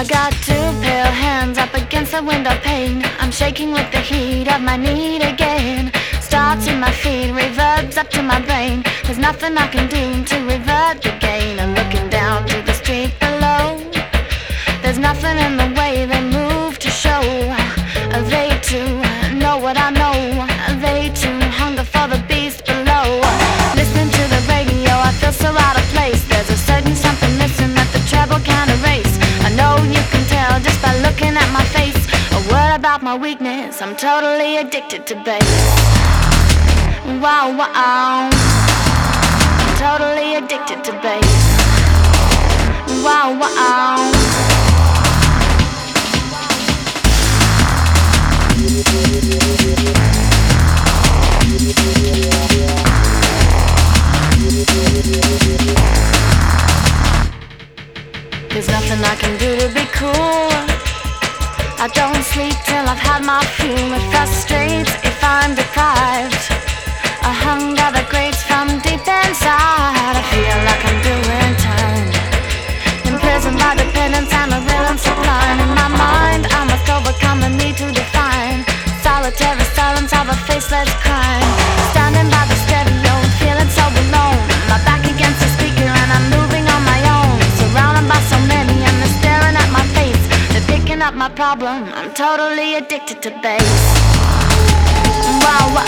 I got two pale hands up against the window pane. I'm shaking with the heat of my need again. Starts in my feet, reverbs up to my brain. There's nothing I can do to revert the gain. I'm looking down to the street below. There's nothing in the about my weakness, I'm totally addicted to bass. Wow, wow. I'm totally addicted to bass. Wow, wow. There's nothing I can do to be cool. I don't sleep till I've had my fuel. It frustrates if I'm deprived. A hunger that grates from deep inside. I feel like I'm doing time. Imprisoned by dependence and a rhythm sublime. In my mind, I must overcome the need to define. Solitary silence of a faceless They're my problem. I'm totally addicted to bass. Wow, wow.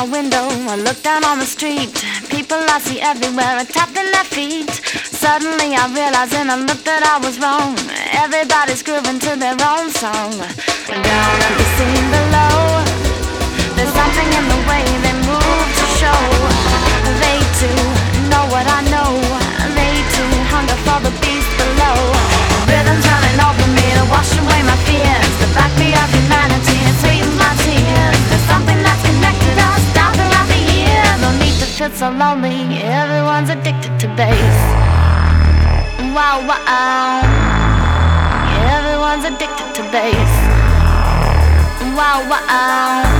My window. I look down on the street. People I see everywhere are tapping their feet. Suddenly I realize in a look that I was wrong. Everybody's grooving to their own song. Down at the scene below, there's something in the way Feel so lonely. Everyone's addicted to bass. Wow, wow. Everyone's addicted to bass. Wow, wow.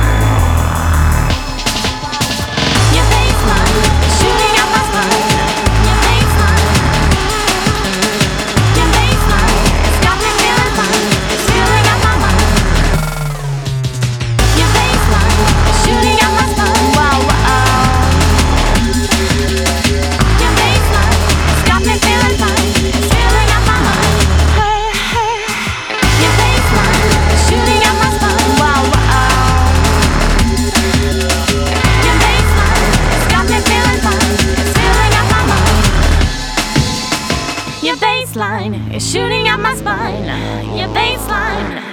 Bassline is shooting out my spine. Your bassline